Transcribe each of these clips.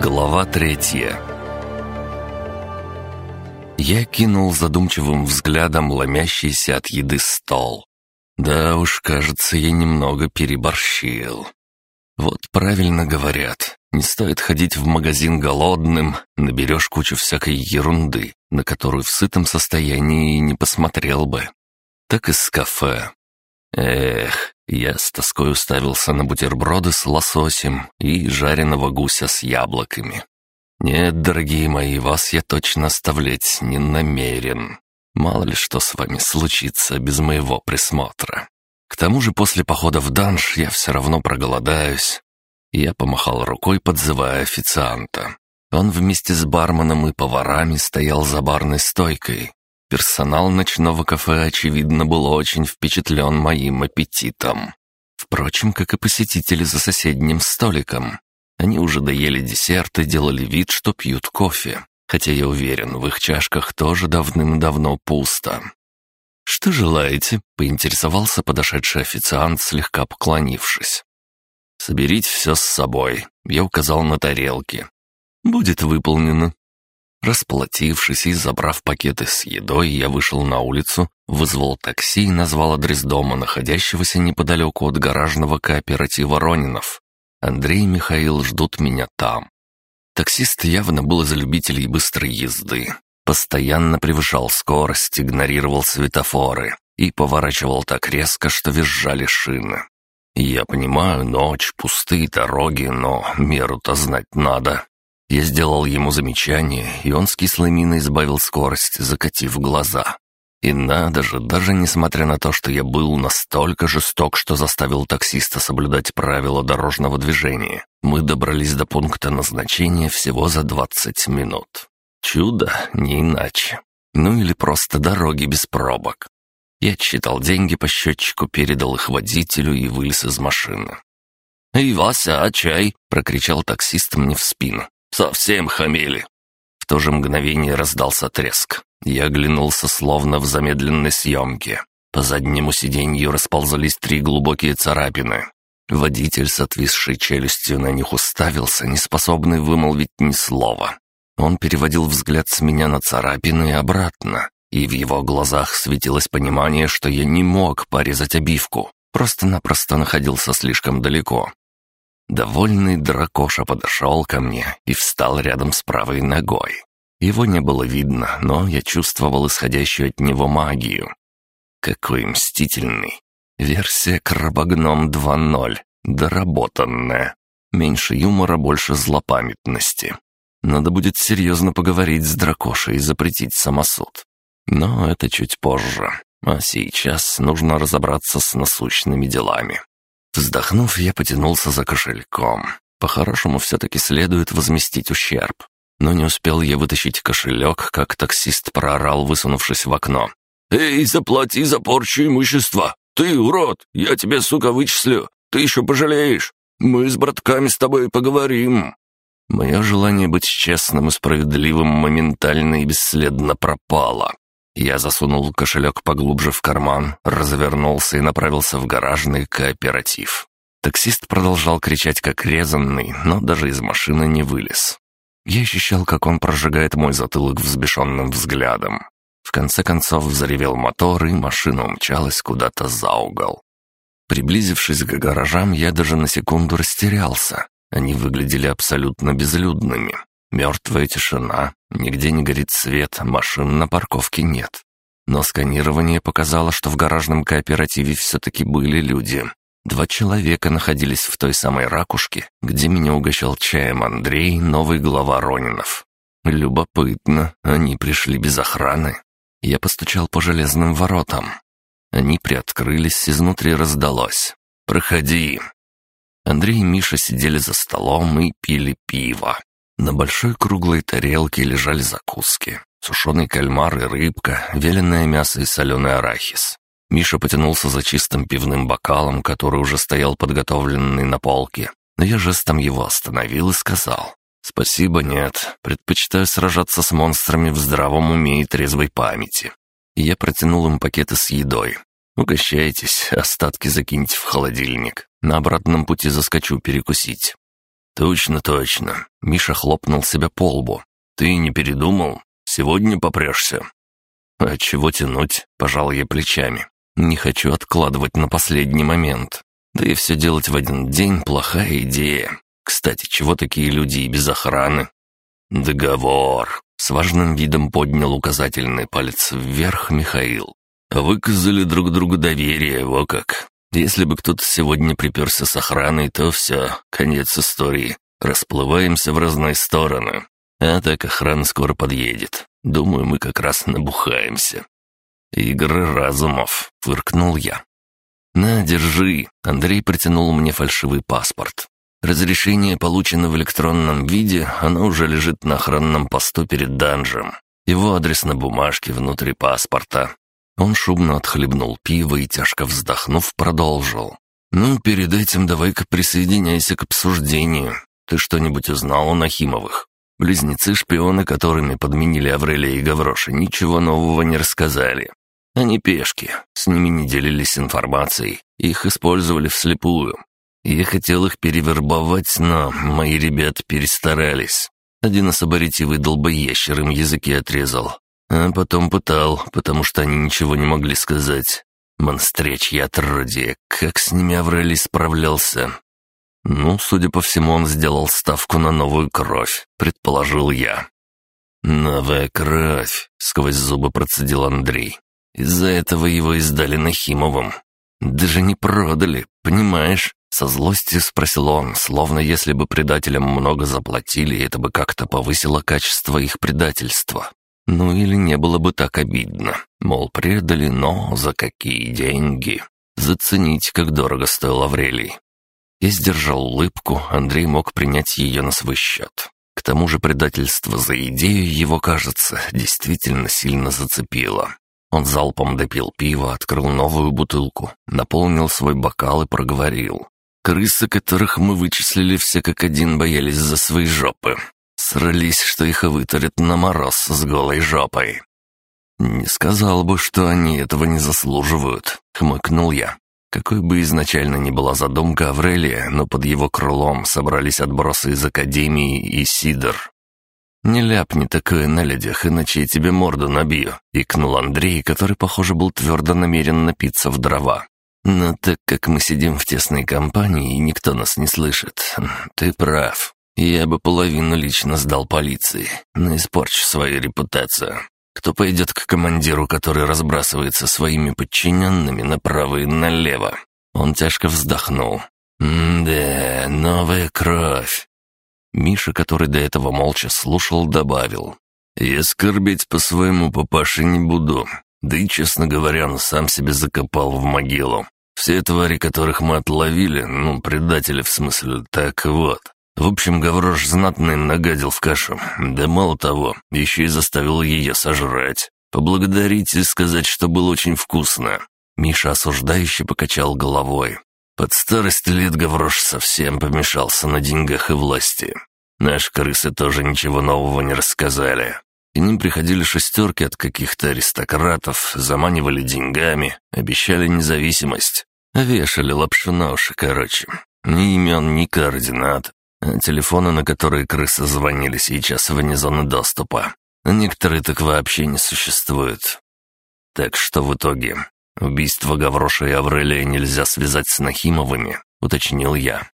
Глава третья Я кинул задумчивым взглядом ломящийся от еды стол. Да уж, кажется, я немного переборщил. Вот правильно говорят, не стоит ходить в магазин голодным, наберешь кучу всякой ерунды, на которую в сытом состоянии не посмотрел бы. Так и с кафе. Эх, я с тоской уставился на бутерброды с лососем и жареного гуся с яблоками. Нет, дорогие мои, вас я точно оставлять не намерен. Мало ли что с вами случится без моего присмотра. К тому же после похода в данж я все равно проголодаюсь. Я помахал рукой, подзывая официанта. Он вместе с барменом и поварами стоял за барной стойкой, Персонал ночного кафе, очевидно, был очень впечатлен моим аппетитом. Впрочем, как и посетители за соседним столиком. Они уже доели десерт и делали вид, что пьют кофе, хотя я уверен, в их чашках тоже давным-давно пусто. «Что желаете?» — поинтересовался подошедший официант, слегка поклонившись. «Соберите все с собой», — я указал на тарелки. «Будет выполнено», Расплатившись и забрав пакеты с едой, я вышел на улицу, вызвал такси и назвал адрес дома, находящегося неподалеку от гаражного кооператива Ронинов. Андрей и Михаил ждут меня там. Таксист явно был из любителей быстрой езды. Постоянно превышал скорость, игнорировал светофоры и поворачивал так резко, что визжали шины. Я понимаю, ночь, пустые дороги, но меру-то знать надо. Я сделал ему замечание, и он с кислой миной сбавил скорость, закатив глаза. И надо же, даже несмотря на то, что я был настолько жесток, что заставил таксиста соблюдать правила дорожного движения, мы добрались до пункта назначения всего за 20 минут. Чудо, не иначе. Ну или просто дороги без пробок. Я отсчитал деньги по счетчику, передал их водителю и вылез из машины. «Эй, Вася, а чай?» — прокричал таксист мне в спину. Совсем хамели. В то же мгновение раздался треск. Я оглянулся словно в замедленной съемке. По заднему сиденью расползались три глубокие царапины. Водитель с отвисшей челюстью на них уставился, неспособный вымолвить ни слова. Он переводил взгляд с меня на царапины и обратно, и в его глазах светилось понимание, что я не мог порезать обивку, просто-напросто находился слишком далеко. Довольный дракоша подошел ко мне и встал рядом с правой ногой. Его не было видно, но я чувствовал исходящую от него магию. Какой мстительный. Версия Крабогном 2.0. Доработанная. Меньше юмора, больше злопамятности. Надо будет серьезно поговорить с дракошей и запретить самосуд. Но это чуть позже. А сейчас нужно разобраться с насущными делами. Вздохнув, я потянулся за кошельком. По-хорошему, все-таки следует возместить ущерб. Но не успел я вытащить кошелек, как таксист проорал, высунувшись в окно. «Эй, заплати за порчу имущества! Ты урод! Я тебе, сука, вычислю! Ты еще пожалеешь! Мы с братками с тобой поговорим!» Мое желание быть честным и справедливым моментально и бесследно пропало. Я засунул кошелек поглубже в карман, развернулся и направился в гаражный кооператив. Таксист продолжал кричать как резанный, но даже из машины не вылез. Я ощущал, как он прожигает мой затылок взбешенным взглядом. В конце концов взревел мотор, и машина умчалась куда-то за угол. Приблизившись к гаражам, я даже на секунду растерялся. Они выглядели абсолютно безлюдными. Мертвая тишина, нигде не горит свет, машин на парковке нет. Но сканирование показало, что в гаражном кооперативе все-таки были люди. Два человека находились в той самой ракушке, где меня угощал чаем Андрей, новый глава Ронинов. Любопытно, они пришли без охраны. Я постучал по железным воротам. Они приоткрылись, изнутри раздалось. «Проходи». Андрей и Миша сидели за столом и пили пиво. На большой круглой тарелке лежали закуски. Сушеный кальмар и рыбка, вяленое мясо и соленый арахис. Миша потянулся за чистым пивным бокалом, который уже стоял подготовленный на полке. Но я жестом его остановил и сказал. «Спасибо, нет. Предпочитаю сражаться с монстрами в здравом уме и трезвой памяти». И я протянул им пакеты с едой. «Угощайтесь, остатки закиньте в холодильник. На обратном пути заскочу перекусить». «Точно, точно». Миша хлопнул себя по лбу. «Ты не передумал? Сегодня попрешься?» «А чего тянуть?» — пожал я плечами. «Не хочу откладывать на последний момент. Да и все делать в один день — плохая идея. Кстати, чего такие люди и без охраны?» «Договор!» — с важным видом поднял указательный палец вверх Михаил. «Выказали друг другу доверие, во как. Если бы кто-то сегодня приперся с охраной, то все, конец истории. Расплываемся в разные стороны. А так охрана скоро подъедет. Думаю, мы как раз набухаемся». «Игры разумов», — фыркнул я. «На, держи». Андрей протянул мне фальшивый паспорт. Разрешение получено в электронном виде, оно уже лежит на охранном посту перед данжем. Его адрес на бумажке внутри паспорта. Он шумно отхлебнул пиво и, тяжко вздохнув, продолжил. «Ну, перед этим давай-ка присоединяйся к обсуждению. Ты что-нибудь узнал о Нахимовых? Близнецы-шпионы, которыми подменили Аврелия и Гавроша, ничего нового не рассказали. Они пешки, с ними не делились информацией, их использовали вслепую. Я хотел их перевербовать, но мои ребята перестарались. Один особо ретивый долбоящер им языки отрезал. А потом пытал, потому что они ничего не могли сказать. Монстрячье отродье, как с ними Аврелий справлялся? Ну, судя по всему, он сделал ставку на новую кровь, предположил я. «Новая кровь», — сквозь зубы процедил Андрей. «Из-за этого его издали Нахимовым. Даже не продали, понимаешь? Со злостью спросил он, словно если бы предателям много заплатили, это бы как-то повысило качество их предательства. Ну или не было бы так обидно. Мол, предали, но за какие деньги? Заценить, как дорого стоил Аврелий. Я сдержал улыбку, Андрей мог принять ее на свой счет. К тому же предательство за идею его, кажется, действительно сильно зацепило. Он залпом допил пиво, открыл новую бутылку, наполнил свой бокал и проговорил. Крысы, которых мы вычислили все как один, боялись за свои жопы. Срались, что их вытурят на мороз с голой жопой. «Не сказал бы, что они этого не заслуживают», — хмыкнул я. Какой бы изначально ни была задумка Аврелия, но под его крылом собрались отбросы из Академии и Сидор. «Не ляпни такое на людях, иначе я тебе морду набью», — икнул Андрей, который, похоже, был твердо намерен напиться в дрова. Но так как мы сидим в тесной компании и никто нас не слышит, ты прав. Я бы половину лично сдал полиции, но испорчу свою репутацию. Кто пойдет к командиру, который разбрасывается своими подчиненными направо и налево? Он тяжко вздохнул. «Да, новая кровь». Миша, который до этого молча слушал, добавил. «Я скорбеть по своему папаше не буду. Да и, честно говоря, он сам себе закопал в могилу. Все твари, которых мы отловили, ну, предатели в смысле, так вот. В общем, Гаврош знатно им нагадил в кашу. Да мало того, еще и заставил ее сожрать. Поблагодарить и сказать, что было очень вкусно. Миша осуждающе покачал головой. Под старость лет Гаврош совсем помешался на деньгах и власти. Наши крысы тоже ничего нового не рассказали. К ним приходили шестерки от каких-то аристократов, заманивали деньгами, обещали независимость. Вешали лапшу на уши, короче. Ни имен, ни координат. Телефоны, на которые крысы звонили, сейчас вне зоны доступа. Некоторые так вообще не существуют. Так что в итоге? Убийство Гавроша и Аврелия нельзя связать с Нахимовыми, уточнил я.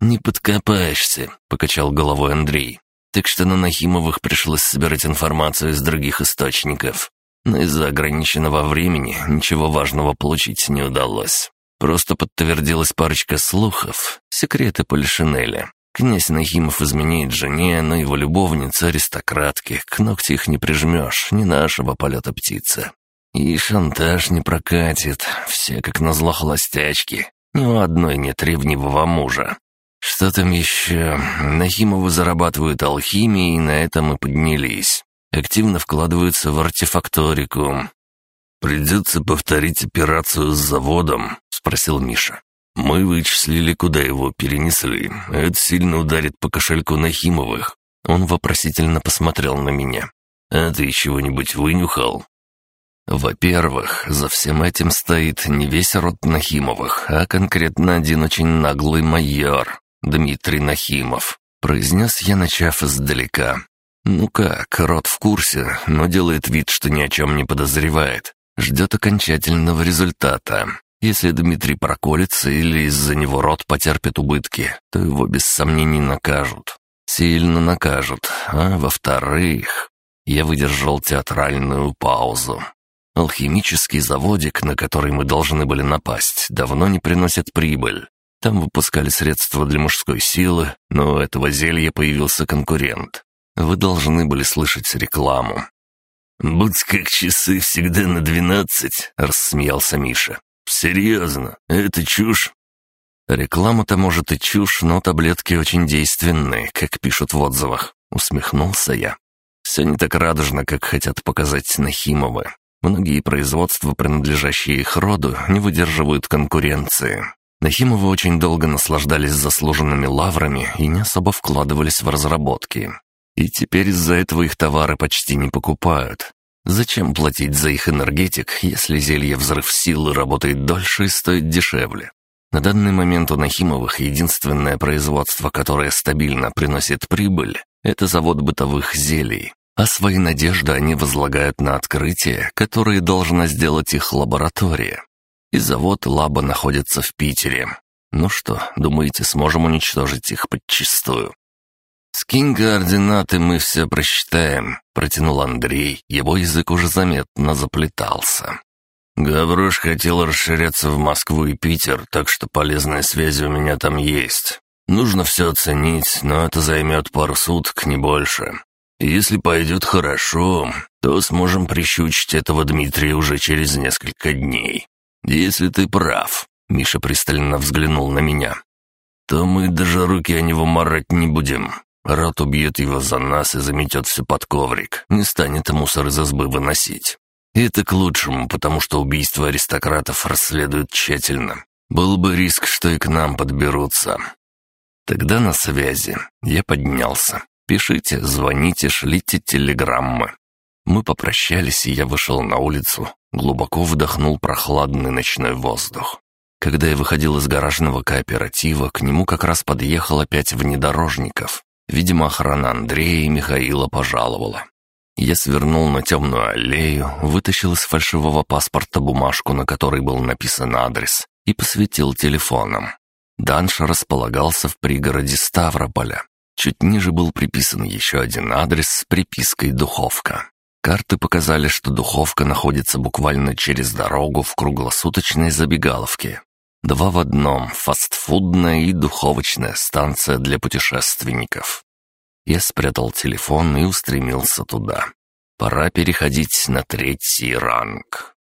«Не подкопаешься», — покачал головой Андрей. Так что на Нахимовых пришлось собирать информацию из других источников. Но из-за ограниченного времени ничего важного получить не удалось. Просто подтвердилась парочка слухов, секреты Полишинеля. Князь Нахимов изменяет жене, но его любовница аристократки, к ногти их не прижмешь, не нашего полета птицы. И шантаж не прокатит, все как назло холостячки, ни у одной нет ревнивого мужа. Что там еще? Нахимовы зарабатывают алхимией, и на этом и поднялись. Активно вкладываются в артефакторику. «Придется повторить операцию с заводом», — спросил Миша. «Мы вычислили, куда его перенесли. Это сильно ударит по кошельку Нахимовых». Он вопросительно посмотрел на меня. «А ты чего-нибудь вынюхал?» Во-первых, за всем этим стоит не весь род Нахимовых, а конкретно один очень наглый майор. Дмитрий Нахимов», — произнес я, начав издалека. «Ну как, рот в курсе, но делает вид, что ни о чем не подозревает. Ждет окончательного результата. Если Дмитрий проколется или из-за него рот потерпит убытки, то его без сомнений накажут. Сильно накажут. А во-вторых, я выдержал театральную паузу. Алхимический заводик, на который мы должны были напасть, давно не приносит прибыль. Там выпускали средства для мужской силы, но у этого зелья появился конкурент. Вы должны были слышать рекламу. «Будь как часы всегда на двенадцать», — рассмеялся Миша. «Серьезно, это чушь?» «Реклама-то, может, и чушь, но таблетки очень действенные, как пишут в отзывах», — усмехнулся я. «Все не так радужно, как хотят показать Нахимовы. Многие производства, принадлежащие их роду, не выдерживают конкуренции. Нахимовы очень долго наслаждались заслуженными лаврами и не особо вкладывались в разработки. И теперь из-за этого их товары почти не покупают. Зачем платить за их энергетик, если зелье взрыв силы работает дольше и стоит дешевле? На данный момент у Нахимовых единственное производство, которое стабильно приносит прибыль, это завод бытовых зелий. А свои надежды они возлагают на открытие, которое должна сделать их лаборатория. И завод Лаба находится в Питере. Ну что, думаете, сможем уничтожить их подчистую? «Скинь координаты, мы все просчитаем», — протянул Андрей. Его язык уже заметно заплетался. «Гаврош хотел расширяться в Москву и Питер, так что полезные связи у меня там есть. Нужно все оценить, но это займет пару суток, не больше. Если пойдет хорошо, то сможем прищучить этого Дмитрия уже через несколько дней. Если ты прав», — Миша пристально взглянул на меня, — «то мы даже руки о него марать не будем. Рот убьет его за нас и заметет все под коврик, не станет мусор из избы выносить. И это к лучшему, потому что убийство аристократов расследуют тщательно. Был бы риск, что и к нам подберутся. Тогда на связи. Я поднялся. Пишите, звоните, шлите телеграммы. Мы попрощались, и я вышел на улицу, глубоко вдохнул прохладный ночной воздух. Когда я выходил из гаражного кооператива, к нему как раз подъехал опять внедорожников. Видимо, охрана Андрея и Михаила пожаловала. Я свернул на темную аллею, вытащил из фальшивого паспорта бумажку, на которой был написан адрес, и посветил телефоном. Данш располагался в пригороде Ставрополя. Чуть ниже был приписан еще один адрес с припиской «Духовка». Карты показали, что духовка находится буквально через дорогу в круглосуточной забегаловке. Два в одном – фастфудная и духовочная станция для путешественников. Я спрятал телефон и устремился туда. Пора переходить на третий ранг.